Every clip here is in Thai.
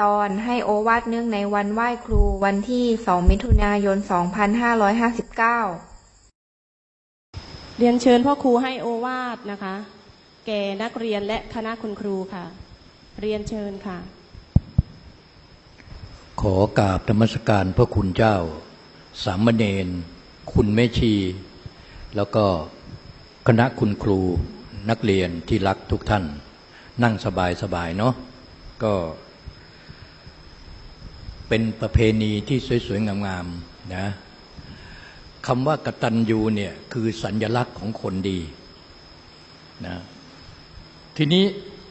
ตอนให้โอวาทเนื่องในวันไหว้ครูวันที่ 2 มิถุนายน 2559 เรียนเชิญพ่อครูให้โอวาทนะคะ แก่นักเรียนและคณะคุณครูค่ะ เรียนเชิญค่ะ ขอกราบธรรมสการพระคุณเจ้า สามเณรคุณแม่ชี แล้วก็คณะคุณครูนักเรียนที่รักทุกท่าน นั่งสบายสบายๆเนาะก็ เป็นประเพณีที่สวยๆ งามๆนะคำว่ากตัญญูเนี่ยคือสัญลักษณ์ของคนดีนะทีนี้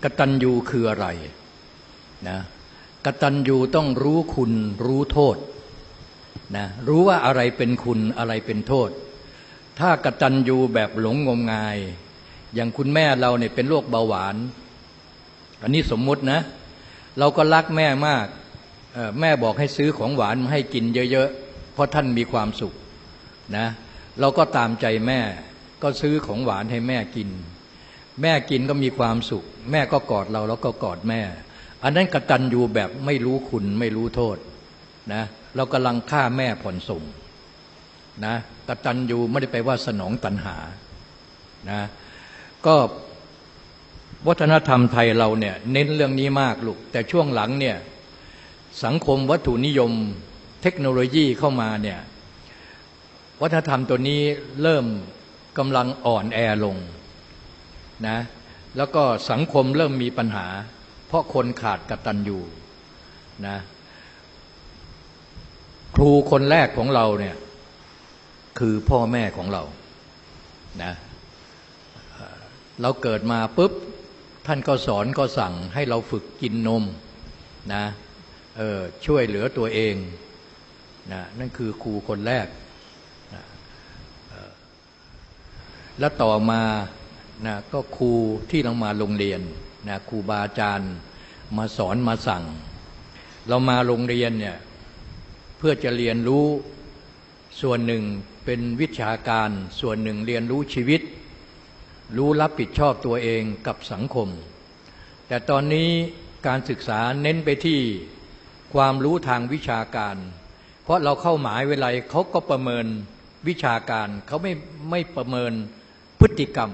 กตัญญูคืออะไรนะกตัญญูต้องรู้คุณรู้โทษนะรู้ว่าอะไรเป็นคุณอะไรเป็นโทษ ถ้ากตัญญูแบบหลงงมงาย อย่างคุณแม่เราเนี่ยเป็นโรคเบาหวาน อันนี้สมมุตินะ เราก็รักแม่มาก แม่บอกให้ซื้อของหวานมาให้กินเยอะๆ เพราะท่านมีความสุขนะเราก็ตามใจแม่ก็ซื้อของหวานให้แม่กิน แม่กินก็มีความสุข แม่ก็กอดเราแล้วก็กอดแม่ อันนั้นกตัญญูแบบไม่รู้คุณไม่รู้โทษนะเรากำลังฆ่าแม่ผ่อนส่งนะกตัญญูไม่ได้ไปว่าสนองตัณหานะก็วัฒนธรรมไทยเราเนี่ยเน้นเรื่องนี้มากลูกแต่ช่วงหลังเนี่ย สังคมวัตถุนิยมเทคโนโลยีเข้ามาเนี่ยวัฒนธรรมตัวนี้เริ่มกำลังอ่อนแอลงนะแล้วก็สังคมเริ่มมีปัญหา เพราะคนขาดกตัญญูนะครูคนแรกของเราเนี่ยคือพ่อแม่ของเรานะเราเกิดมาปุ๊บท่านก็สอนก็สั่งให้เราฝึกกินนมนะ ช่วยเหลือตัวเองนะนั่นคือครูคนแรกนะออแล้วต่อมานะก็ครูที่เรามาโรงเรียนนะครูบาอาจารย์มาสอนมาสั่ง เรามาโรงเรียนเนี่ยเพื่อจะเรียนรู้ส่วนหนึ่งเป็นวิชาการส่วนหนึ่งเรียนรู้ชีวิต รู้รับผิดชอบตัวเองกับสังคม แต่ตอนนี้การศึกษาเน้นไปที่ ความรู้ทางวิชาการ เพราะเราเข้าหมายเวลาเขาก็ประเมินวิชาการ เขาไม่ไม่ประเมินพฤติกรรม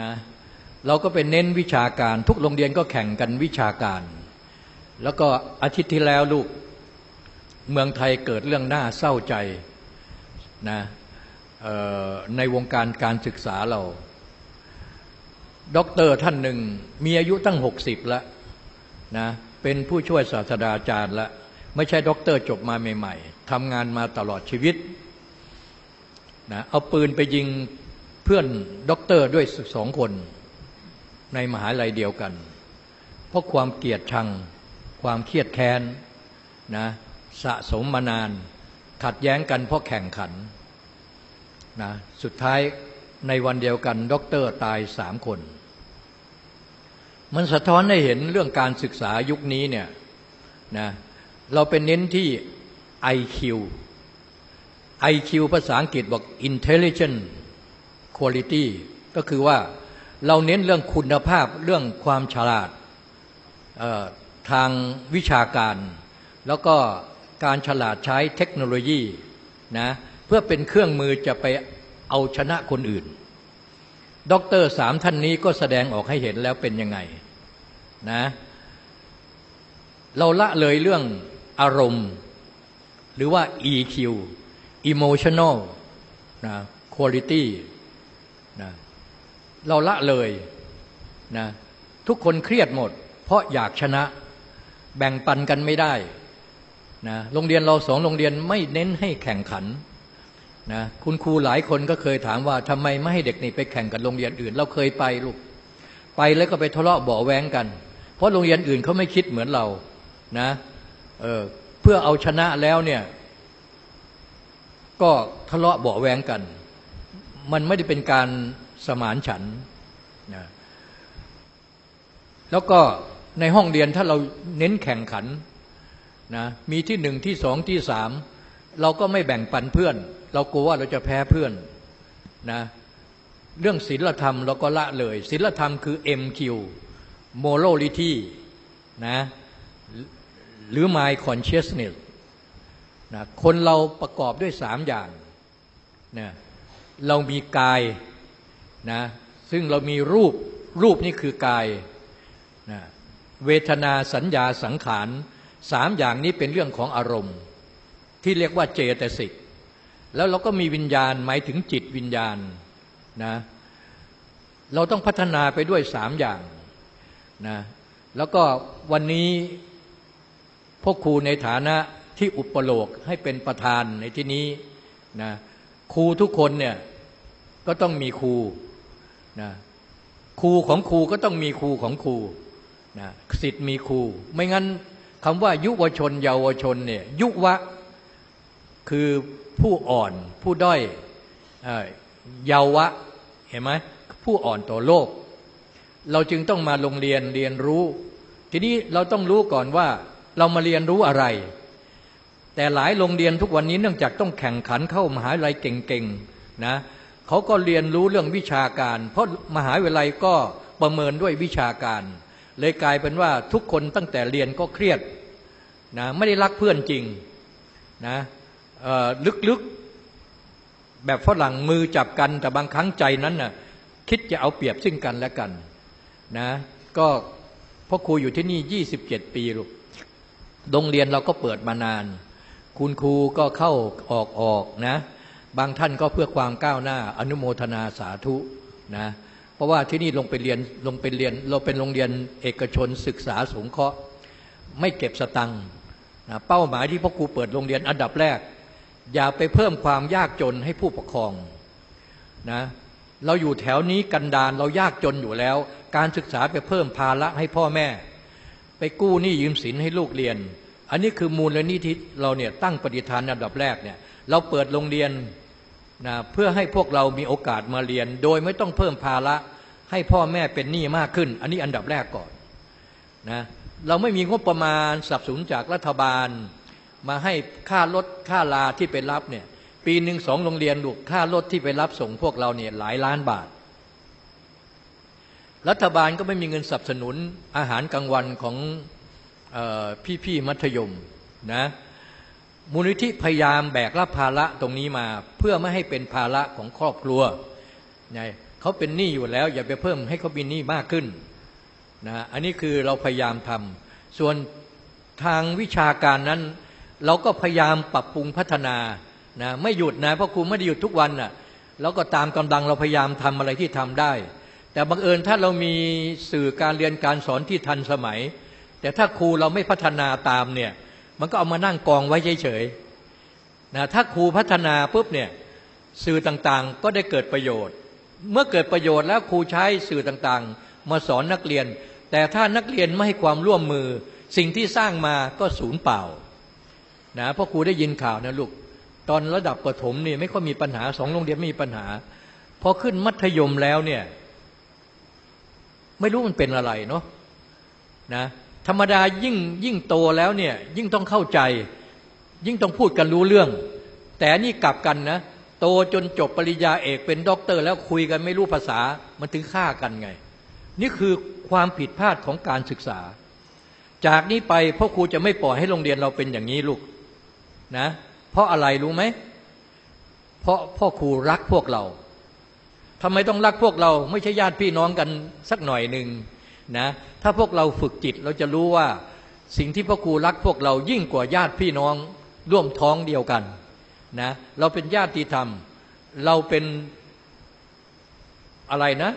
นะเราก็เป็นเน้นวิชาการ ทุกโรงเรียนก็แข่งกันวิชาการ แล้วก็อาทิตย์ที่แล้วลูกเมืองไทยเกิดเรื่องน่าเศร้าใจนะในวงการการศึกษาเราด็อกเตอร์ท่านหนึ่งมีอายุตั้งหกสิบแล้วนะ เป็นผู้ช่วยศาสตราจารย์แล้วไม่ใช่ด็อกเตอร์จบมาใหม่ๆทำงานมาตลอดชีวิตนะเอาปืนไปยิงเพื่อนด็อกเตอร์ด้วยสองคน ในมหาลัยเดียวกัน เพราะความเกลียดชัง ความเคียดแค้นนะสะสมมานาน ขัดแย้งกันเพราะแข่งขันนะสุดท้ายในวันเดียวกันด็อกเตอร์ตายสามคน มันสะท้อนให้เห็นเรื่องการศึกษายุคนี้เนี่ยนะเราเป็นเน้นที่ IQ IQ ภาษาอังกฤษบอก intelligent quality ก็คือว่าเราเน้นเรื่องคุณภาพเรื่องความฉลาดทางวิชาการ แล้วก็การฉลาดใช้เทคโนโลยีนะเพื่อเป็นเครื่องมือจะไปเอาชนะคนอื่น ด็อกเตอร์สามท่านนี้ก็แสดงออกให้เห็นแล้วเป็นยังไงนะเราละเลยเรื่องอารมณ์ หรือว่า EQ emotional นะ quality นะเราละเลยนะทุกคนเครียดหมด เพราะอยากชนะแบ่งปันกันไม่ได้นะโรงเรียนเราสองโรงเรียนไม่เน้นให้แข่งขัน นะคุณครูหลายคนก็เคยถามว่าทำไมไม่ให้เด็กนี่ไปแข่งกับโรงเรียนอื่น เราเคยไปลูกไปแล้วก็ไปทะเลาะเบาะแว้งกัน เพราะโรงเรียนอื่นเขาไม่คิดเหมือนเรานะเออเพื่อเอาชนะแล้วเนี่ยก็ทะเลาะเบาะแว้งกัน มันไม่ได้เป็นการสมานฉันนะแล้วก็ในห้องเรียนถ้าเราเน้นแข่งขันนะมีที่หนึ่งที่สองที่สาม เราก็ไม่แบ่งปันเพื่อน เรากลัวว่าเราจะแพ้เพื่อนนะเรื่องศีลธรรมเราก็ละเลยศีลธรรมคือ MQ morality นะหรือ mind consciousness นะคนเราประกอบด้วยสามอย่างนะเรามีกายนะซึ่งเรามีรูปรูปนี่คือกายนะเวทนาสัญญาสังขารสามอย่างนี้เป็นเรื่องของอารมณ์ ที่เรียกว่าเจตสิก แล้วเราก็มีวิญญาณหมายถึงจิตวิญญาณนะเราต้องพัฒนาไปด้วยสามอย่างนะแล้วก็วันนี้พวกครูในฐานะที่อุปโลกให้เป็นประธานในที่นี้นะครูทุกคนเนี่ยก็ต้องมีครูนะครูของครูก็ต้องมีครูของครูนะสิทธิ์มีครู ไม่งั้นคำว่ายุวชนเยาวชนเนี่ยยุวะ คือผู้อ่อนผู้ด้อยเยาวะเห็นไหมผู้อ่อนต่อโลก เราจึงต้องมาโรงเรียนเรียนรู้ ทีนี้เราต้องรู้ก่อนว่าเรามาเรียนรู้อะไร แต่หลายโรงเรียนทุกวันนี้เนื่องจากต้องแข่งขันเข้ามหาวิทยาลัยเก่งๆนะเขาก็เรียนรู้เรื่องวิชาการ เพราะมหาวิทยาลัยก็ประเมินด้วยวิชาการ เลยกลายเป็นว่าทุกคนตั้งแต่เรียนก็เครียดนะไม่ได้รักเพื่อนจริงนะ ลึกๆ แบบฝรั่งมือจับกัน แต่บางครั้งใจนั้นน่ะคิดจะเอาเปรียบซึ่งกันและกันนะก็พ่อครูอยู่ที่นี่ 27 ปีลูกโรงเรียนเราก็เปิดมานาน คุณครูก็เข้าออกออกนะ บางท่านก็เพื่อความก้าวหน้า อนุโมทนาสาธุนะเพราะว่าที่นี่ลงไปเรียนลงไปเรียน เราเป็นโรงเรียนเอกชนศึกษาสงเคราะห์ ไม่เก็บสตังค์นะเป้าหมายที่พ่อครูเปิดโรงเรียนอันดับแรก อย่าไปเพิ่มความยากจนให้ผู้ปกครองนะเราอยู่แถวนี้กันดานเรายากจนอยู่แล้ว การศึกษาไปเพิ่มภาระให้พ่อแม่ ไปกู้หนี้ยืมสินให้ลูกเรียน อันนี้คือมูลและนิธิเราเนี่ยตั้งปฏิฐานอันดับแรกเนี่ยเราเปิดโรงเรียนนะเพื่อให้พวกเรามีโอกาสมาเรียน โดยไม่ต้องเพิ่มภาระให้พ่อแม่เป็นหนี้มากขึ้น อันนี้อันดับแรกก่อนนะเราไม่มีงบประมาณสนับสนุนจากรัฐบาล มาให้ค่ารถค่าลาที่ไปรับเนี่ย ปีหนึ่งสองโรงเรียนลูกค่ารถที่ไปรับส่งพวกเราเนี่ยหลายล้านบาท รัฐบาลก็ไม่มีเงินสนับสนุนอาหารกลางวันของพี่ๆมัธยมนะมูลนิธิพยายามแบกรับภาระตรงนี้มา เพื่อไม่ให้เป็นภาระของครอบครัวไงเขาเป็นหนี้อยู่แล้ว อย่าไปเพิ่มให้เขามีหนี้มากขึ้นนะอันนี้คือเราพยายามทำส่วนทางวิชาการนั้น เราก็พยายามปรับปรุงพัฒนานะไม่หยุดนะเพราะครูไม่ได้หยุดทุกวันนะ่ะเราก็ตามกำลังเราพยายามทำอะไรที่ทำได้ แต่บังเอิญถ้าเรามีสื่อการเรียนการสอนที่ทันสมัย แต่ถ้าครูเราไม่พัฒนาตามเนี่ยมันก็เอามานั่งกองไว้เฉยๆนะถ้าครูพัฒนาปุ๊บเนี่ยสื่อต่างๆก็ได้เกิดประโยชน์ เมื่อเกิดประโยชน์แล้วครูใช้สื่อต่างๆ มาสอนนักเรียน แต่ถ้านักเรียนไม่ให้ความร่วมมือ สิ่งที่สร้างมาก็สูญเปล่า นะพราะครูได้ยินข่าวนะลูกตอนระดับประถมนี่ไม่ค่อยมีปัญหาสองโรงเรียนไม่มีปัญหาพอขึ้นมัธยมแล้วเนี่ย ไม่รู้มันเป็นอะไรเนาะนะธรรมดายิ่งยิ่งโตแล้วเนี่ยยิ่งต้องเข้าใจ ยิ่งต้องพูดกันรู้เรื่อง แต่นี่กลับกันนะโตจนจบปริญญาเอกเป็นด็อกเตอร์แล้วคุยกันไม่รู้ภาษามันถึงฆ่ากันไง นี่คือความผิดพลาดของการศึกษา จากนี้ไปพ่อครูจะไม่ปล่อยให้โรงเรียนเราเป็นอย่างนี้ลูก นะ เพราะอะไรรู้ไหม เพราะพ่อครูรักพวกเราทำไมต้องรักพวกเราไม่ใช่ญาติพี่น้องกันสักหน่อยหนึ่งนะ ถ้าพวกเราฝึกจิตเราจะรู้ว่า สิ่งที่พ่อครูรักพวกเรายิ่งกว่าญาติพี่น้องร่วมท้องเดียวกันนะเราเป็นญาติธรรม เราเป็นอะไรนะ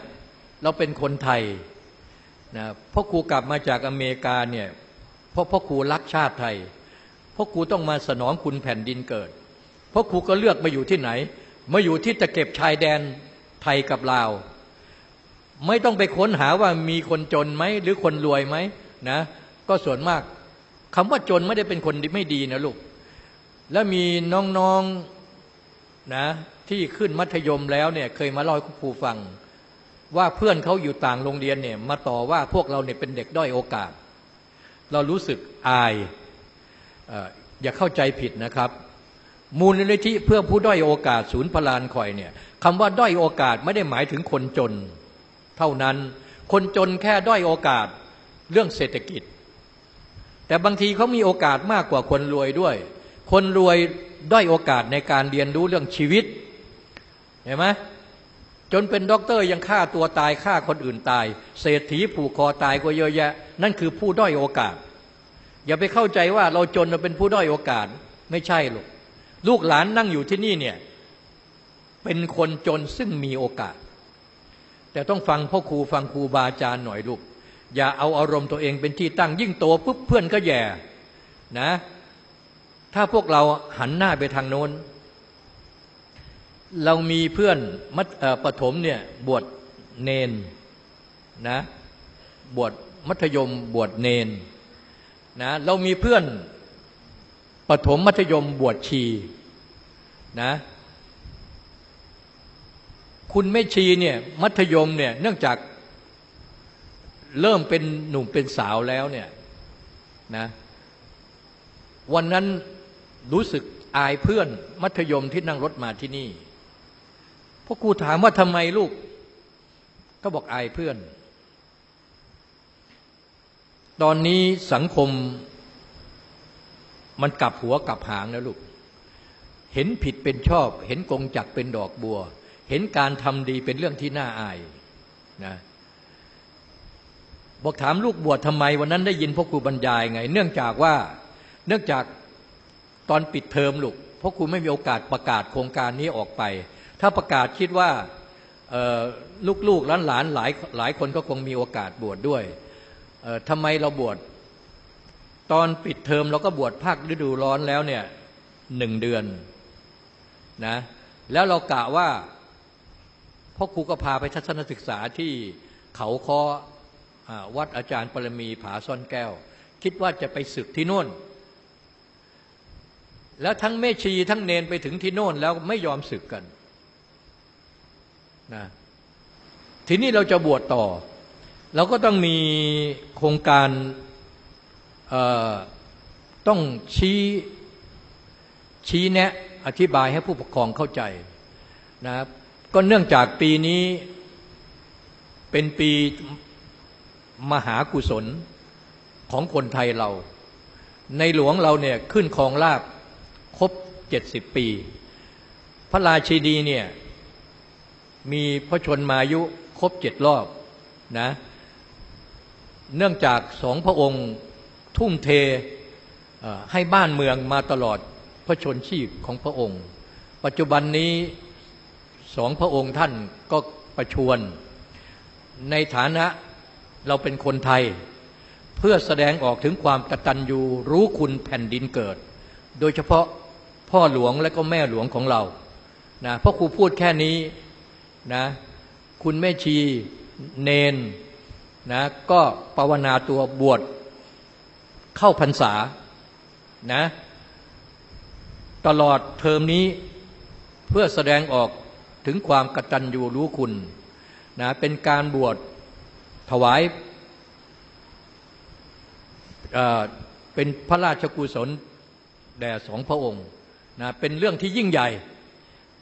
เราเป็นคนไทยนะพ่อครูกลับมาจากอเมริกาเนี่ยเพราะพ่อครูรักชาติไทย พราะครูต้องมาสนองคุณแผ่นดินเกิด เพราะครูก็เลือกมาอยู่ที่ไหน มาอยู่ที่ตะเก็บชายแดนไทยกับลาว ไม่ต้องไปค้นหาว่ามีคนจนไหมหรือคนรวยไหมนะก็ส่วนมากคำว่าจนไม่ได้เป็นคนไม่ดีนะลูก แล้วมีน้องๆนะที่ขึ้นมัธยมแล้วเนี่ยเคยมาเล่าให้ครูฟัง ว่าเพื่อนเขาอยู่ต่างโรงเรียนเนี่ยมาต่อว่าพวกเราเนี่ยเป็นเด็กด้อยโอกาส เรารู้สึกอาย อย่าเข้าใจผิดนะครับ มูลนิธิเพื่อผู้ด้อยโอกาสศูนย์พลานคอยเนี่ยคำว่าด้อยโอกาสไม่ได้หมายถึงคนจน เท่านั้นคนจนแค่ด้อยโอกาสเรื่องเศรษฐกิจ แต่บางทีเขามีโอกาสมากกว่าคนรวยด้วย คนรวยด้อยโอกาสในการเรียนรู้เรื่องชีวิตเห็นไหมจนเป็นด็อกเตอร์ยังฆ่าตัวตายฆ่าคนอื่นตาย เศรษฐีผูกคอตายก็เยอะแยะ นั่นคือผู้ด้อยโอกาส อย่าไปเข้าใจว่าเราจนเราเป็นผู้ด้อยโอกาสไม่ใช่หรอกลูกหลานนั่งอยู่ที่นี่เนี่ยเป็นคนจนซึ่งมีโอกาส แต่ต้องฟังพ่อครูฟังครูบาอาจารย์หน่อยลูก อย่าเอาอารมณ์ตัวเองเป็นที่ตั้งยิ่งโตปุ๊บเพื่อนก็แย่นะ ถ้าพวกเราหันหน้าไปทางโน้น เรามีเพื่อนมัธประถมเนี่ยบวชเนนนะบวชมัธยมบวชเนน นะเรามีเพื่อนประถมมัธยมบวชชีนะคุณแม่ชีเนี่ยมัธยมเนี่ยเนื่องจากเริ่มเป็นหนุ่มเป็นสาวแล้วเนี่ยนะวันนั้นรู้สึกอายเพื่อนมัธยมที่นั่งรถมาที่นี่พราะครูถามว่าทำไมลูก ก็บอกอายเพื่อน ตอนนี้สังคมมันกลับหัวกลับหางนะลูก เห็นผิดเป็นชอบ เห็นกงจักรเป็นดอกบัว เห็นการทำดีเป็นเรื่องที่น่าอายนะบอกถามลูกบวชทำไมวันนั้นได้ยินพ่อครูบรรยายไง เนื่องจากว่าเนื่องจากตอนปิดเทอมลูกพ่อครูไม่มีโอกาสประกาศโครงการนี้ออกไป ถ้าประกาศคิดว่าลูกๆหลานๆหลายหลายคนก็คงมีโอกาสบวชดด้วย ทำไมเราบวชตอนปิดเทอมเราก็บวชภาคฤดูร้อนแล้วเนี่ยหนึ่งเดือนนะแล้วเรากะว่าพ่อครูก็พาไปทัศนศึกษาที่เขาคอวัดอาจารย์ปรมีผาซ่อนแก้ว คิดว่าจะไปศึกที่โน่น แล้วทั้งแม่ชีทั้งเนนไปถึงที่โน่นแล้วไม่ยอมศึกกันนะทีนี้เราจะบวชต่อ เราก็ต้องมีโครงการต้องชี้ชี้แนะอธิบายให้ผู้ปกครองเข้าใจนะครับ ก็เนื่องจากปีนี้เป็นปีมหากุศลของคนไทยเรา ในหลวงเราเนี่ยขึ้นครองราบครบเจ็ดสิบปี พระราชินีเนี่ยมีพระชนมายุครบเจ็ดรอบนะ เนื่องจากสองพระองค์ทุ่มเทให้บ้านเมืองมาตลอดพระชนชีพของพระองค์ ปัจจุบันนี้สองพระองค์ท่านก็ประชวรในฐานะเราเป็นคนไทย เพื่อแสดงออกถึงความกตัญญูรู้คุณแผ่นดินเกิด โดยเฉพาะพ่อหลวงและก็แม่หลวงของเรานะพ่อครูพูดแค่นี้นะคุณแม่ชีเนน นะก็ภาวนาตัวบวชเข้าพรรษานะตลอดเทอมนี้เพื่อแสดงออกถึงความกตัญญูรู้คุณนะเป็นการบวชถวายเป็นพระราชกุศลแด่สองพระองค์นะเป็นเรื่องที่ยิ่งใหญ่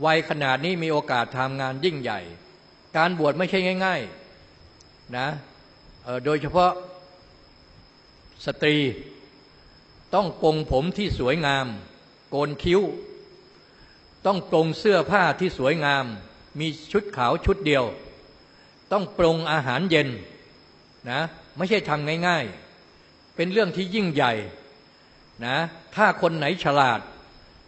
วัยขนาดนี้มีโอกาสทำงานยิ่งใหญ่ การบวชไม่ใช่ง่าย ๆนะ โดยเฉพาะสตรีต้องปรงผมที่สวยงาม โกนคิ้ว ต้องปรงเสื้อผ้าที่สวยงาม มีชุดขาวชุดเดียว ต้องปรงอาหารเย็นนะไม่ใช่ทำง่าย ๆ เป็นเรื่องที่ยิ่งใหญ่นะถ้าคนไหนฉลาด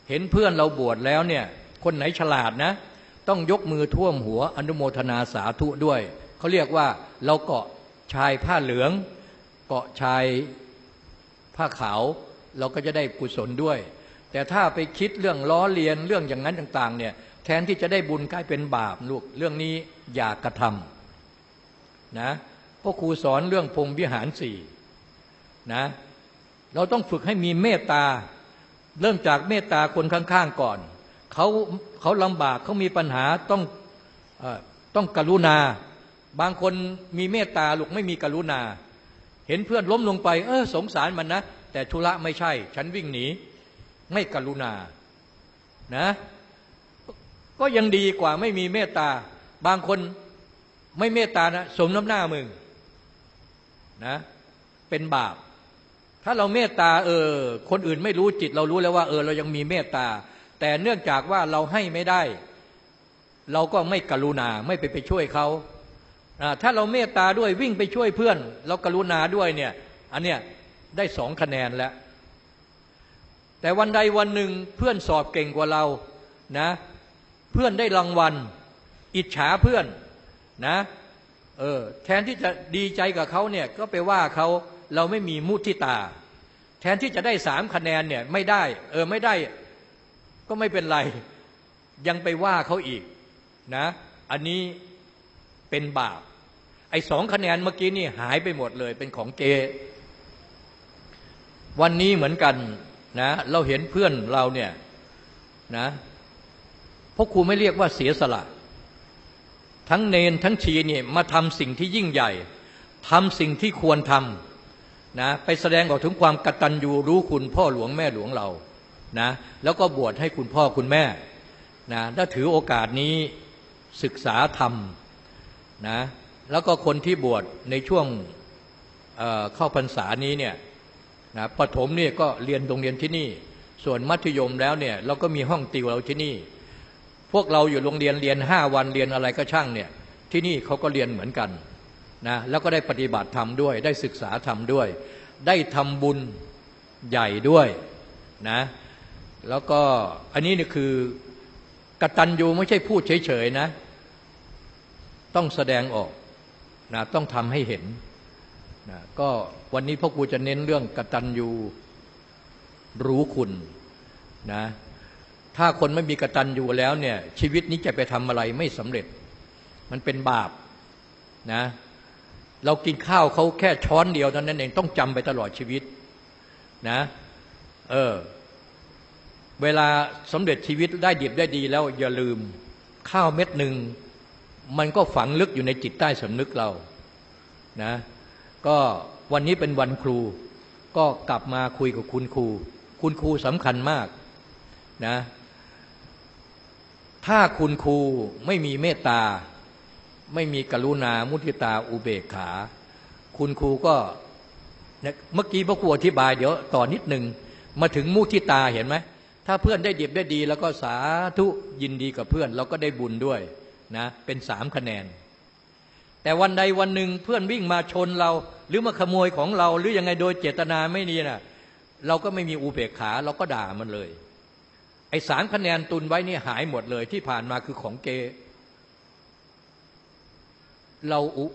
เห็นเพื่อนเราบวชแล้วเนี่ยคนไหนฉลาดนะ ต้องยกมือท่วมหัวอนุโมทนาสาธุด้วย เขาเรียกว่าเราเกาะ ชายผ้าเหลือง เกาะชายผ้าขาว เราก็จะได้กุศลด้วย แต่ถ้าไปคิดเรื่องล้อเลียนเรื่องอย่างนั้นต่างๆเนี่ยแทนที่จะได้บุญกลายเป็นบาปลูกเรื่องนี้อย่ากระทำนะพ่อครูสอนเรื่องพรมวิหารสี่นะเราต้องฝึกให้มีเมตตา เริ่มจากเมตตาคนข้างๆก่อนเขาเขาลำบากเขามีปัญหาต้องอต้องกรุณา บางคนมีเมตตาลูกไม่มีกรุณา เห็นเพื่อนล้มลงไป เออสงสารมันนะ แต่ธุระไม่ใช่ ฉันวิ่งหนี ไม่กรุณานะ ก็ยังดีกว่าไม่มีเมตตา บางคนไม่เมตตานะสมน้ำหน้ามึงนะเป็นบาป ถ้าเราเมตตาเออ คนอื่นไม่รู้จิต เรารู้แล้วว่าเออ เรายังมีเมตตา แต่เนื่องจากว่าเราให้ไม่ได้ เราก็ไม่กรุณาไม่ไปไปช่วยเขาอ่า ถ้าเราเมตตาด้วยวิ่งไปช่วยเพื่อน เรากรุณาด้วยเนี่ยอันเนี้ยได้สองคะแนนแล้ว แต่วันใดวันหนึ่งเพื่อนสอบเก่งกว่าเรานะเพื่อนได้รางวัล อิจฉาเพื่อนนะเออแทนที่จะดีใจกับเขาเนี่ยก็ไปว่าเขาเราไม่มีมุทิตา แทนที่จะได้สามคะแนนเนี่ยไม่ได้ เออไม่ได้ก็ไม่เป็นไร ยังไปว่าเขาอีกนะ อันนี้ เป็นบาป ไอ้สองคะแนนเมื่อกี้นี่หายไปหมดเลย เป็นของเจ วันนี้เหมือนกันนะ เราเห็นเพื่อนเราเนี่ยนะพราะครูไม่เรียกว่าเสียสละ ทั้งเนนทั้งชีเนี่ยมาทำสิ่งที่ยิ่งใหญ่ทำสิ่งที่ควรทำนะไปแสดงออกถึงความกตัญญูรู้คุณพ่อหลวงแม่หลวงเรานะแล้วก็บวชให้คุณพ่อคุณแม่นะถ้าถือโอกาสนี้ศึกษาธรรม นะแล้วก็คนที่บวชในช่วงเเข้าพรรษานี้เนี่ยนะปฐมเนี่ยก็เรียนโรงเรียนที่นี่ ส่วนมัธยมแล้วเนี่ยเราก็มีห้องติวเราที่นี่ พวกเราอยู่โรงเรียนเรียนห้าวันเรียนอะไรก็ช่างเนี่ยที่นี่เขาก็เรียนเหมือนกันนะแล้วก็ได้ปฏิบัติธรรมด้วย ได้ศึกษาธรรมด้วย ได้ทำบุญใหญ่ด้วยนะแล้วก็อันนี้นี่คือกตัญญูไม่ใช่พูดเฉยๆนะ ต้องแสดงออกนะต้องทำให้เห็นนะก็วันนี้พ่อครูจะเน้นเรื่องกตัญญูรู้คุณนะถ้าคนไม่มีกตัญญูแล้วเนี่ยชีวิตนี้จะไปทำอะไรไม่สำเร็จ มันเป็นบาปนะเรากินข้าวเขาแค่ช้อนเดียวเท่านั้นเองต้องจำไปตลอดชีวิตนะเออเวลาสำเร็จชีวิตได้ดีได้ดีแล้วอย่าลืมข้าวเม็ดหนึ่ง มันก็ฝังลึกอยู่ในจิตใต้สำนึกเรานะก็วันนี้เป็นวันครู ก็กลับมาคุยกับคุณครู คุณครูสำคัญมากนะถ้าคุณครูไม่มีเมตตา ไม่มีกรุณา มุทิตา อุเบกขา คุณครูก็เมื่อกี้พระครูอธิบายเดี๋ยวต่อนนิดหนึ่งมาถึงมุทิตาเห็นไหมถ้าเพื่อนได้ดีได้ดี แล้วก็สาธุยินดีกับเพื่อน เราก็ได้บุญด้วย นะเป็นสามคะแนน แต่วันใดวันหนึ่งเพื่อนวิ่งมาชนเรา หรือมาขโมยของเราหรือยังไงโดยเจตนาไม่ดีนะเราก็ไม่มีอุเบกขาเราก็ด่ามันเลย ไอ้สามคะแนนตุนไว้นี่หายหมดเลยที่ผ่านมาคือของเก เราอุ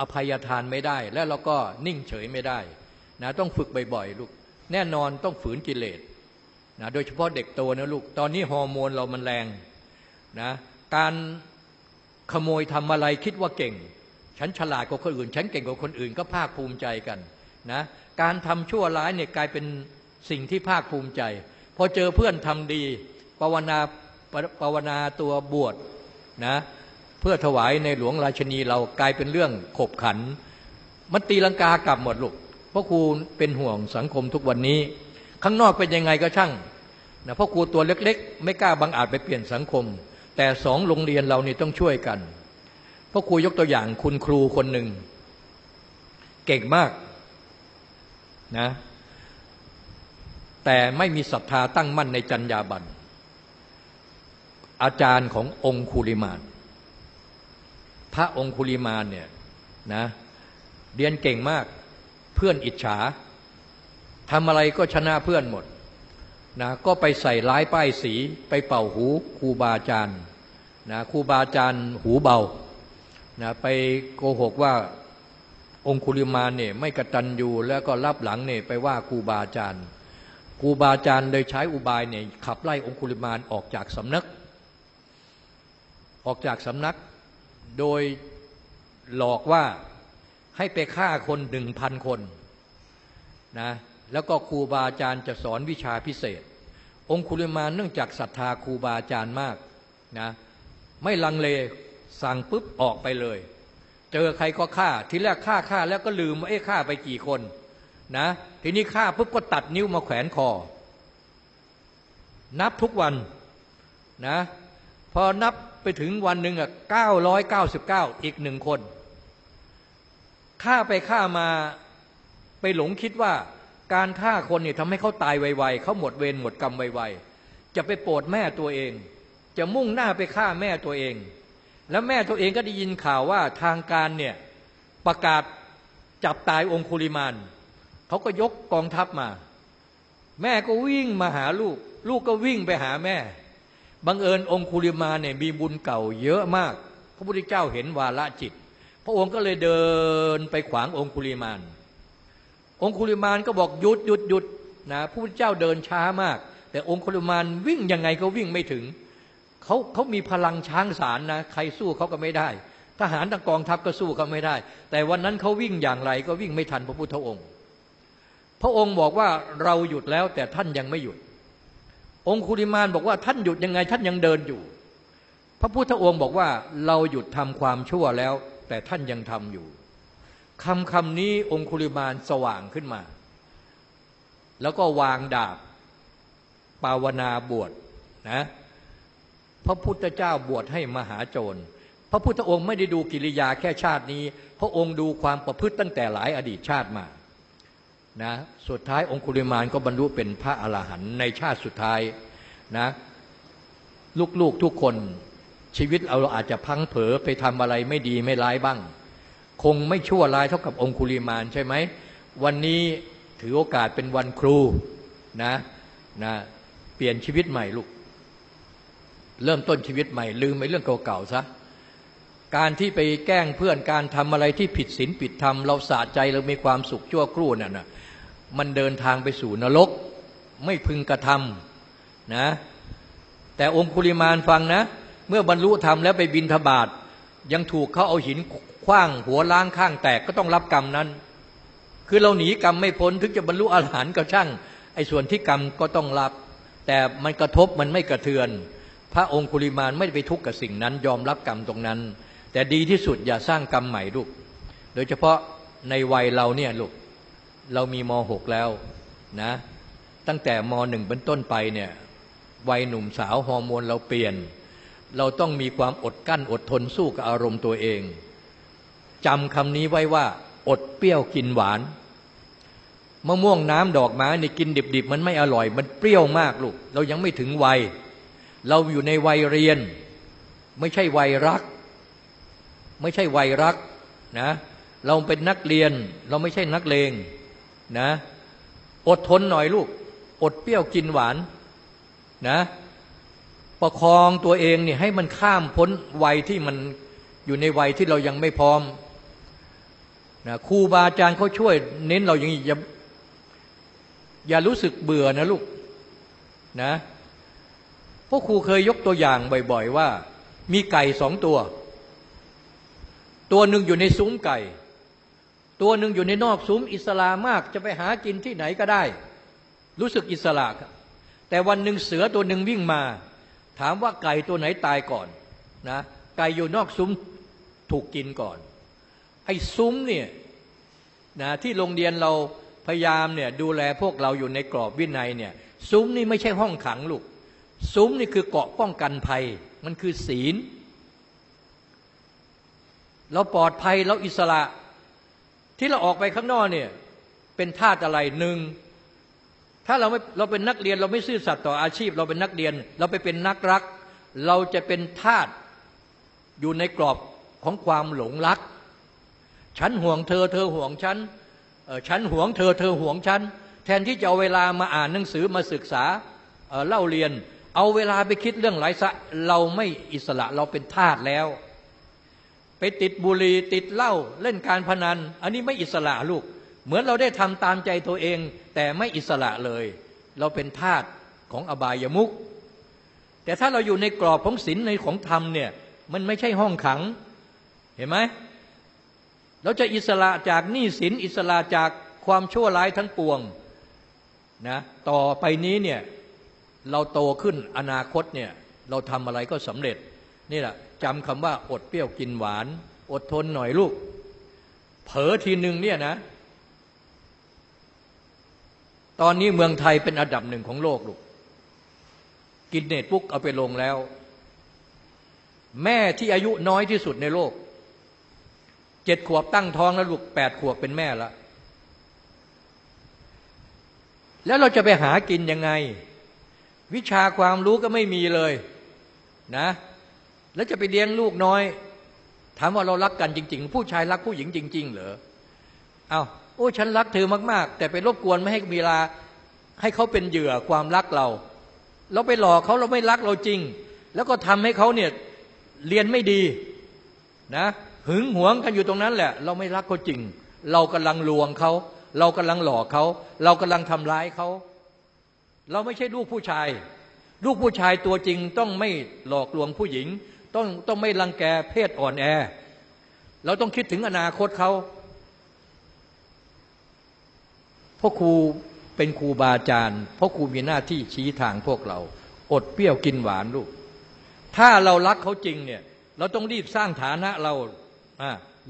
อภัยทานไม่ได้ และเราก็นิ่งเฉยไม่ได้นะต้องฝึกบ่อยๆลูกแน่นอนต้องฝืนกิเลสนะโดยเฉพาะเด็กโตนะลูก ตอนนี้ฮอร์โมนเรามันแรงนะการ ขโมยทำอะไรคิดว่าเก่ง ฉันฉลาดกว่าคนอื่น ฉันเก่งกว่าคนอื่นก็ภาคภูมิใจกันนะการทำชั่วร้ายเนี่ยกลายเป็นสิ่งที่ภาคภูมิใจ พอเจอเพื่อนทำดีภาวนาภาวนาตัวบวชนะเพื่อถวายในหลวงราชนีเรากลายเป็นเรื่องขบขัน มันตีลังกากลับหมดลูกเพราะครูเป็นห่วงสังคมทุกวันนี้ ข้างนอกเป็นยังไงก็ช่างนะเพราะครูตัวเล็ก ๆ ไม่กล้าบังอาจไปเปลี่ยนสังคม แต่สองโรงเรียนเรานี่ต้องช่วยกัน เพราะครูยกตัวอย่างคุณครูคนหนึ่ง เก่งมากนะแต่ไม่มีศรัทธาตั้งมั่นในจัญญาบันอาจารย์ขององคุลิมาน พระองคุลิมานเนี่ยนะเรียนเก่งมากเพื่อนอิจฉาทำอะไรก็ชนะเพื่อนหมด นะก็ไปใส่ร้ายป้ายสีไปเป่าหูครูบาอาจารย์นะครูบาอาจารย์หูเบานะไปโกหกว่าองคุลิมานเนี่ยไม่กระตันอยู่แล้วก็รับหลังเนี่ยไปว่าครูบาอาจารย์ครูบาอาจารย์เลยใช้อุบายเนี่ยขับไล่องคุลิมานออกจากสำนัก ออกจากสำนักโดยหลอกว่าให้ไปฆ่าคนหนึ่งพันคนนะ แล้วก็ครูบาอาจารย์จะสอนวิชาพิเศษ องคุลิมานเนื่องจากศรัทธาครูบาอาจารย์มากนะไม่ลังเลสั่งปุ๊บออกไปเลย เจอใครก็ฆ่าทีแรกฆ่าฆ่าแล้วก็ลืมว่าเอ๊ะฆ่าไปกี่คนนะทีนี้ฆ่าปุ๊บก็ตัดนิ้วมาแขวนคอ นับทุกวันนะพอนับไปถึงวันหนึ่งอะเก้าร้อยเก้าสิบเก้าอีกหนึ่งคนฆ่าไปฆ่ามาไปหลงคิดว่า การฆ่าคนเนี่ยทำให้เขาตายไวๆเขาหมดเวรหมดกรรมไวๆจะไปโปรดแม่ตัวเอง จะมุ่งหน้าไปฆ่าแม่ตัวเอง แล้วแม่ตัวเองก็ได้ยินข่าวว่าทางการเนี่ยประกาศจับตายองคุลิมานเขาก็ยกกองทัพมา แม่ก็วิ่งมาหาลูก ลูกก็วิ่งไปหาแม่บังเอิญองคุลิมานเนี่ยมีบุญเก่าเยอะมาก พระพุทธเจ้าเห็นวาละจิต พระองค์ก็เลยเดินไปขวางองคุลิมาน องคุลิมานก็บอกหยุดหยุดหยุดนะพระพุทธเจ้าเดินช้ามาก แต่องคุลิมานวิ่งยังไงก็วิ่งไม่ถึงเขาเขามีพลังช้างสารนะใครสู้เขาก็ไม่ได้ ทหารทั้งกองทัพก็สู้เขาไม่ได้ แต่วันนั้นเขาวิ่งอย่างไรก็วิ่งไม่ทันพระพุทธองค์ พระองค์บอกว่าเราหยุดแล้วแต่ท่านยังไม่หยุด องคุลิมานบอกว่าท่านหยุดยังไงท่านยังเดินอยู่ พระพุทธองค์บอกว่าเราหยุดทำความชั่วแล้ว แต่ท่านยังทำอยู่ คำคำนี้องคุลิมานสว่างขึ้นมา แล้วก็วางดาบ ปาวนาบวชนะพระพุทธเจ้าบวชให้มหาโจร พระพุทธองค์ไม่ได้ดูกิริยาแค่ชาตินี้ พระองค์ดูความประพฤติตั้งแต่หลายอดีตชาติมานะสุดท้ายองคุลิมานก็บรรลุเป็นพระอรหันต์ในชาติสุดท้ายนะลูกๆทุกคนชีวิตเราอาจจะพังเผลอไปทำอะไรไม่ดีไม่ร้ายบ้าง คงไม่ชั่วร้ายเท่ากับองคุลิมานใช่ไหม วันนี้ถือโอกาสเป็นวันครูนะนะเปลี่ยนชีวิตใหม่ลูก เริ่มต้นชีวิตใหม่ ลืมไปเรื่องเก่าๆซะการที่ไปแกล้งเพื่อนการทำอะไรที่ผิดศีลผิดธรรม เราสะใจเรามีความสุขชั่วครู่นั่นนะมันเดินทางไปสู่นรก ไม่พึงกระทำนะแต่องคุลิมานฟังนะ เมื่อบรรลุธรรมแล้วไปบินทบาทยังถูกเขาเอาหิน คว้างหัวล้างข้างแตกก็ต้องรับกรรมนั้น คือเราหนีกรรมไม่พ้นถึงจะบรรลุอรหันต์ก็ช่างไอ้ส่วนที่กรรมก็ต้องรับ แต่มันกระทบมันไม่กระเทือน พระองคุลิมานไม่ได้ไปทุกข์กับสิ่งนั้น ยอมรับกรรมตรงนั้น แต่ดีที่สุดอย่าสร้างกรรมใหม่ลูกโดยเฉพาะในวัยเราเนี่ยลูกเรามีมหกแล้วนะ ตั้งแต่มหนึ่งเป็นต้นไปเนี่ยวัยหนุ่มสาวฮอร์โมนเราเปลี่ยน เราต้องมีความอดกั้นอดทนสู้กับอารมณ์ตัวเอง จำคำนี้ไว้ว่า อดเปรี้ยวกินหวานมะม่วงน้ำดอกไม้ในกินดิบๆ มันไม่อร่อย มันเปรี้ยวมากลูก เรายังไม่ถึงวัย เราอยู่ในวัยเรียน ไม่ใช่วัยรัก ไม่ใช่วัยรักนะ เราเป็นนักเรียน เราไม่ใช่นักเลงนะ อดทนหน่อยลูก อดเปรี้ยวกินหวานนะ ประคองตัวเองเนี่ยให้มันข้ามพ้นวัยที่มันอยู่ในวัยที่เรายังไม่พร้อม นะครูบาอาจารย์เขาช่วย เน้นเราอย่างนี้อย่าอย่ารู้สึกเบื่อนะลูกนะพวกครูเคยยกตัวอย่างบ่อยๆว่า มีไก่สองตัว ตัวหนึ่งอยู่ในซุ้มไก่ ตัวหนึ่งอยู่ในนอกซุ้มอิสลามากจะไปหากินที่ไหนก็ได้ รู้สึกอิสระแต่วันหนึ่งเสือตัวหนึ่งวิ่งมา ถามว่าไก่ตัวไหนตายก่อนนะไก่อยู่นอกซุ้มถูกกินก่อน ไอ้ซุ้มเนี่ยนะที่โรงเรียนเราพยายามเนี่ยดูแลพวกเราอยู่ในกรอบวินัยเนี่ย ซุ้มนี่ไม่ใช่ห้องขังลูก ซุ้มนี่คือเกาะป้องกันภัย มันคือศีล เราปลอดภัยเราอิสระ ที่เราออกไปข้างนอกเนี่ยเป็นธาตุอะไรหนึ่งถ้าเราไม่เราเป็นนักเรียนเราไม่ซื่อสัตย์ต่ออาชีพ เราเป็นนักเรียน เราไปเป็นนักรัก เราจะเป็นทาสอยู่ในกรอบของความหลงรัก ฉันห่วงเธอเธอห่วงฉันฉันห่วงเธอเธอห่วงฉัน แทนที่จะเอาเวลามาอ่านหนังสือมาศึกษาเล่าเรียน เอาเวลาไปคิดเรื่องไร้สะเราไม่อิสระเราเป็นทาสแล้ว ไปติดบุหรี่ติดเหล้าเล่นการพนัน อันนี้ไม่อิสระลูก เหมือนเราได้ทำตามใจตัวเอง แต่ไม่อิสระเลย เราเป็นทาสของอบายมุกแต่ถ้าเราอยู่ในกรอบของศีลในของธรรมเนี่ยมันไม่ใช่ห้องขัง เห็นไหม เราจะอิสระจากหนี้สินอิสระจากความชั่วร้ายทั้งปวงนะต่อไปนี้เนี่ยเราโตขึ้นอนาคตเนี่ยเราทำอะไรก็สำเร็จ นี่แหละจำคำว่าอดเปรี้ยวกินหวาน อดทนหน่อยลูก เผลอทีหนึ่งเนี่ยนะ ตอนนี้เมืองไทยเป็นอันดับหนึ่งของโลกลูก กินเนตปุ๊กเอาไปลงแล้ว แม่ที่อายุน้อยที่สุดในโลก เจ็ดขวบตั้งท้องแล้วลูกแปดขวบเป็นแม่ละแล้วเราจะไปหากินยังไง วิชาความรู้ก็ไม่มีเลยนะ แล้วจะไปเลี้ยงลูกน้อย ถามว่าเรารักกันจริง ๆ ผู้ชายรักผู้หญิงจริง ๆ เหรอเอาโอ้ฉันรักเธอมากๆ แต่ไปรบกวนไม่ให้เวลาให้เขาเป็นเหยื่อความรักเรา เราไปหลอกเขาเราไม่รักเราจริง แล้วก็ทำให้เขาเนี่ยเรียนไม่ดีนะ หึงหวงกันอยู่ตรงนั้นแหละ เราไม่รักเขาจริง เรากำลังลวงเขา เรากำลังหลอกเขา เรากำลังทำร้ายเขา เราไม่ใช่ลูกผู้ชาย ลูกผู้ชายตัวจริงต้องไม่หลอกลวงผู้หญิง ต้องต้องไม่รังแกเพศอ่อนแอ เราต้องคิดถึงอนาคตเขาพ่อครูเป็นครูบาอาจารย์พ่อครูมีหน้าที่ชี้ทางพวกเรา อดเปรี้ยวกินหวานลูก ถ้าเรารักเขาจริงเนี่ย เราต้องรีบสร้างฐานะเรา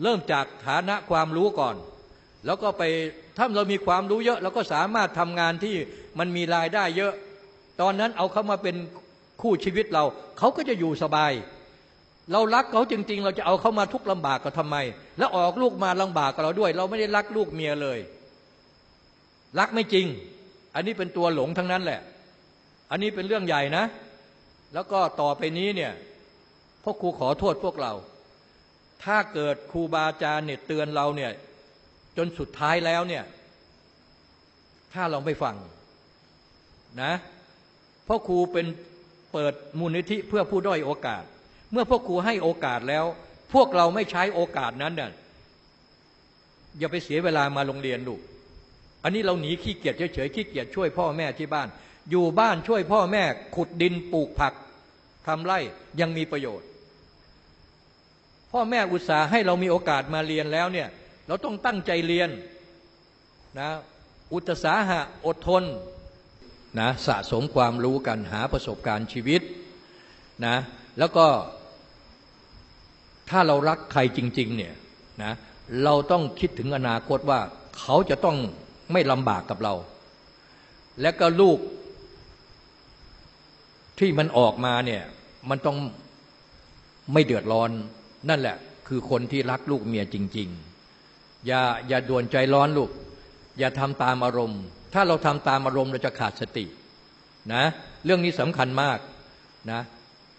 เริ่มจากฐานะความรู้ก่อน แล้วก็ไปถ้าเรามีความรู้เยอะเราก็สามารถทำงานที่มันมีรายได้เยอะ ตอนนั้นเอาเขามาเป็นคู่ชีวิตเรา เขาก็จะอยู่สบาย เรารักเขาจริง ๆ เราจะเอาเขามาทุกลำบากก็ทำไม แล้วออกลูกมาลำบากกับเราด้วย เราไม่ได้รักลูกเมียเลย รักไม่จริง อันนี้เป็นตัวหลงทั้งนั้นแหละ อันนี้เป็นเรื่องใหญ่นะ แล้วก็ต่อไปนี้เนี่ยพ่อครูขอโทษพวกเรา ถ้าเกิดครูบาอาจารย์เนี่ยเตือนเราเนี่ยจนสุดท้ายแล้วเนี่ยถ้าเราไม่ฟังนะพ่อครูเป็นเปิดมูลนิธิเพื่อผู้ด้อยโอกาส เมื่อพ่อครูให้โอกาสแล้ว พวกเราไม่ใช้โอกาสนั้นเนี่ยอย่าไปเสียเวลามาโรงเรียนลูกอันนี้เราหนีขี้เกียจเฉยๆขี้เกียจช่วยพ่อแม่ที่บ้าน อยู่บ้านช่วยพ่อแม่ขุดดินปลูกผักทำไร่ยังมีประโยชน์ พ่อแม่อุตส่าห์ให้เรามีโอกาสมาเรียนแล้วเนี่ยเราต้องตั้งใจเรียนนะอุตสาหะอดทนนะสะสมความรู้กันหาประสบการณ์ชีวิตนะแล้วก็ถ้าเรารักใครจริงๆเนี่ยนะเราต้องคิดถึงอนาคตว่าเขาจะต้องไม่ลำบากกับเรา และก็ลูกที่มันออกมาเนี่ยมันต้องไม่เดือดร้อน นั่นแหละ คือคนที่รักลูกเมียจริง ๆ อย่าอย่าด่วนใจร้อนลูก อย่าทำตามอารมณ์ ถ้าเราทำตามอารมณ์เราจะขาดสตินะ เรื่องนี้สำคัญมากนะ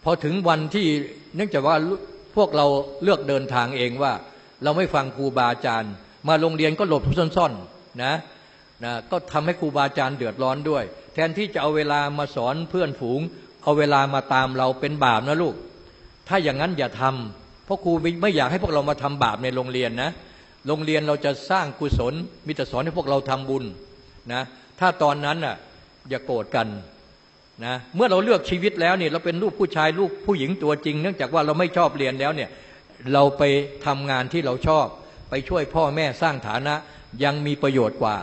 พอถึงวันที่เนื่องจากว่าพวกเราเลือกเดินทางเองว่า เราไม่ฟังครูบาอาจารย์ มาโรงเรียนก็หลบซ่อนๆนะนะก็ทำให้ครูบาอาจารย์เดือดร้อนด้วย แทนที่จะเอาเวลามาสอนเพื่อนฝูง เอาเวลามาตามเราเป็นบาปนะลูก ถ้าอย่างนั้นอย่าทำ เพราะครูไม่อยากให้พวกเรามาทำบาปในโรงเรียนนะ โรงเรียนเราจะสร้างกุศลมีแต่สอนให้พวกเราทำบุญนะ ถ้าตอนนั้นน่ะอย่าโกรธกันนะ เมื่อเราเลือกชีวิตแล้วเนี่ยเราเป็นลูกผู้ชายลูกผู้หญิงตัวจริง เนื่องจากว่าเราไม่ชอบเรียนแล้วเนี่ยเราไปทำงานที่เราชอบ ไปช่วยพ่อแม่สร้างฐานะยังมีประโยชน์กว่า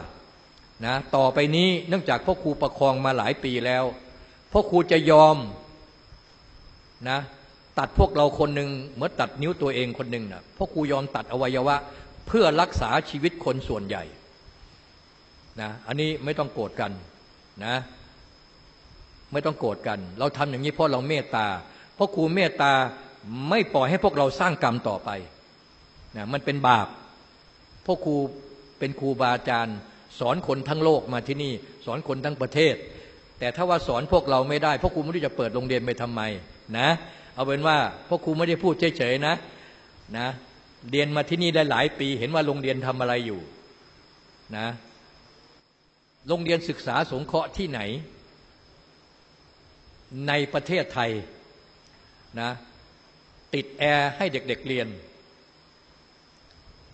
นะต่อไปนี้เนื่องจากพ่อครูประคองมาหลายปีแล้วพ่อครูจะยอมนะ ตัดพวกเราคนหนึ่งเหมือนตัดนิ้วตัวเองคนหนึ่งนะพ่อครูยอมตัดอวัยวะ เพื่อรักษาชีวิตคนส่วนใหญ่นะอันนี้ไม่ต้องโกรธกันนะไม่ต้องโกรธกัน เราทำอย่างนี้เพราะเราเมตตา เพราะครูเมตตาไม่ปล่อยให้พวกเราสร้างกรรมต่อไปนะมันเป็นบาปพวกครูเป็นครูบาอาจารย์ สอนคนทั้งโลกมาที่นี่ สอนคนทั้งประเทศ แต่ถ้าว่าสอนพวกเราไม่ได้พวกครูไม่รู้จะเปิดโรงเรียนไปทำไมนะ เอาเป็นว่าพวกครูไม่ได้พูดเฉยๆนะนะเรียนมาที่นี่ได้หลายปี เห็นว่าโรงเรียนทำอะไรอยู่นะโรงเรียนศึกษาสงเคราะห์ที่ไหน ในประเทศไทยนะติดแอร์ให้เด็กเเรียน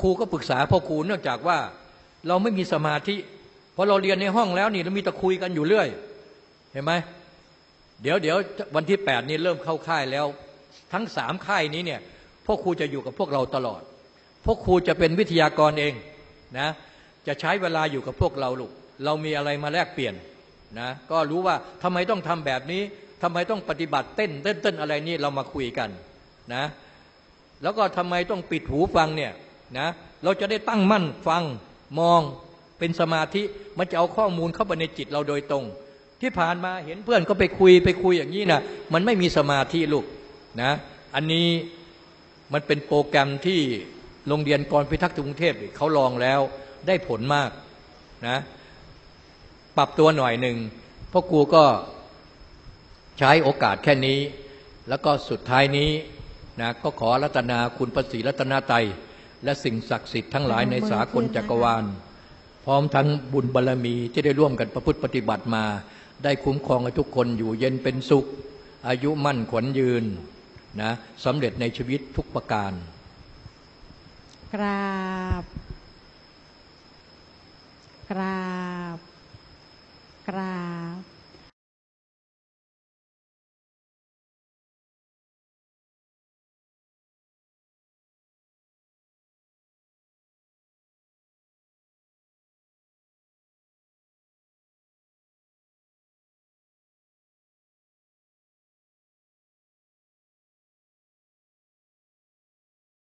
ครูก็ปรึกษาพ่อครูเนื่องจากว่าเราไม่มีสมาธิพอเราเรียนในห้องแล้วนี่เรามีแต่คุยกันอยู่เรื่อย เห็นไหม เดี๋ยวเดี๋ยววันที่แปดนี้เริ่มเข้าค่ายแล้ว ทั้งสามค่ายนี้เนี่ยพ่อครูจะอยู่กับพวกเราตลอดพ่อครูจะเป็นวิทยากรเองนะจะใช้เวลาอยู่กับพวกเราลูกเรามีอะไรมาแลกเปลี่ยนนะก็รู้ว่าทำไมต้องทำแบบนี้ทำไมต้องปฏิบัติเต้นเต้นเต้นอะไรนี่เรามาคุยกันนะแล้วก็ทำไมต้องปิดหูฟังเนี่ยนะเราจะได้ตั้งมั่นฟังมองเป็นสมาธิมันจะเอาข้อมูลเข้าไปในจิตเราโดยตรง ที่ผ่านมาเห็นเพื่อนก็ไปคุยไปคุยอย่างนี้นะมันไม่มีสมาธิลูกนะอันนี้มันเป็นโปรแกรมที่โรงเรียนกรพิทักษ์กรุงเทพเขาลองแล้วได้ผลมากนะปปรับตัวหน่อยหนึ่งเพราะครูก็ใช้โอกาสแค่นี้ แล้วก็สุดท้ายนี้นะก็ขอรัตนาคุณพระศรีรัตนาไตรัยและสิ่งศักดิ์สิทธิ์ทั้งหลายในสากลจักรวาล พร้อมทั้งบุญบารรมีที่ได้ร่วมกันประพฤติปฏิบัติมา ได้คุ้มครองทุกคนอยู่เย็นเป็นสุข อายุมั่นขวัญยืนนะสำเร็จในชีวิตทุกประการ กราบ กราบ กราบ